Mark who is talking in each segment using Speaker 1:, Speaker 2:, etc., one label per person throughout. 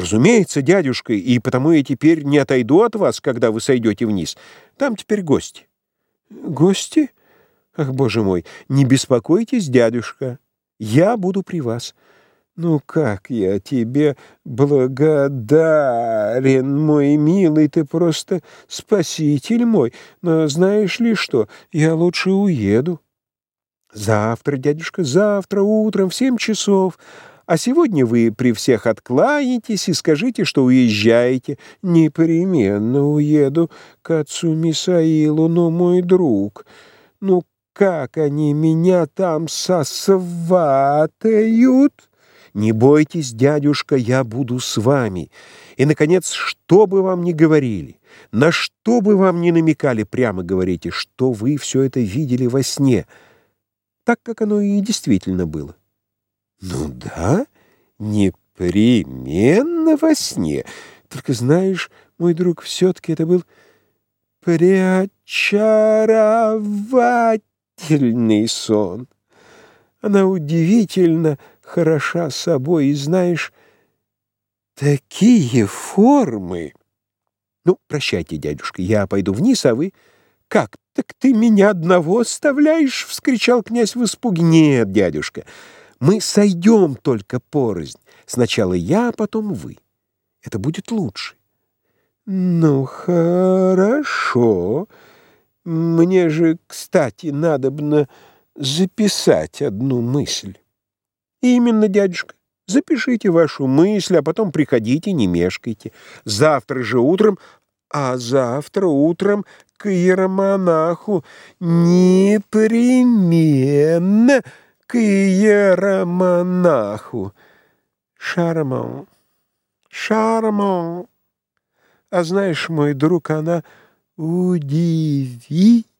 Speaker 1: Разумеется, дядюшка, и потому я теперь не отойду от вас, когда вы сойдете вниз. Там теперь гости. Гости? Ах, боже мой, не беспокойтесь, дядюшка. Я буду при вас. Ну, как я тебе благодарен, мой милый, ты просто спаситель мой. Но знаешь ли что, я лучше уеду. Завтра, дядюшка, завтра утром в семь часов. А сегодня вы при всех откланяетесь и скажите, что уезжаете. Непременно уеду к отцу Мисаилу, но мой друг. Ну, как они меня там сосватают? Не бойтесь, дядюшка, я буду с вами. И, наконец, что бы вам ни говорили, на что бы вам ни намекали, прямо говорите, что вы все это видели во сне, так, как оно и действительно было. Ну да, непременно во сне. Только знаешь, мой друг, все-таки это был преочаровательный сон. Она удивительно хороша собой, и знаешь, такие формы. Ну, прощайте, дядюшка, я пойду вниз, а вы... Как, так ты меня одного оставляешь? — вскричал князь в испуге. Нет, дядюшка, — мы сойдем только порознь. Сначала я, а потом вы. Это будет лучше. Ну, хорошо. Мне же, кстати, надобно записать одну мысль. Именно, дядюшка. Запишите вашу мысль, а потом приходите, не мешкайте. Завтра же утром, а завтра утром к иеромонаху непременно к иеромонаху. Шарман, шарман. А знаешь, мой друг, она удивительно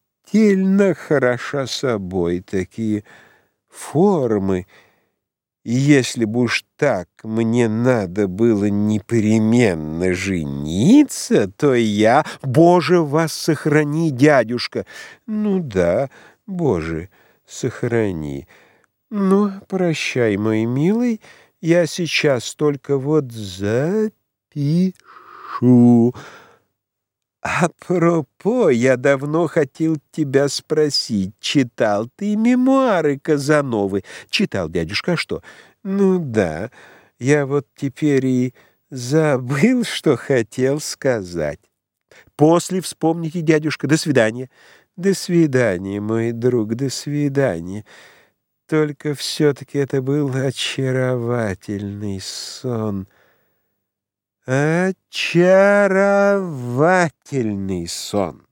Speaker 1: хороша собой, такие формы. И если бы уж так мне надо было непременно жениться, то я... Боже, вас сохрани, дядюшка! Ну да, Боже, сохрани. Ну, прощай, мой милый, я сейчас только вот запишу. Апропо, я давно хотел тебя спросить, читал ты мемуары Казановы? Читал, дядюшка, а что? Ну да, я вот теперь и забыл, что хотел сказать. После вспомните, дядюшка. До свидания. До свидания, мой друг, до свидания. Только все-таки это был очаровательный сон. Очаровательный сон.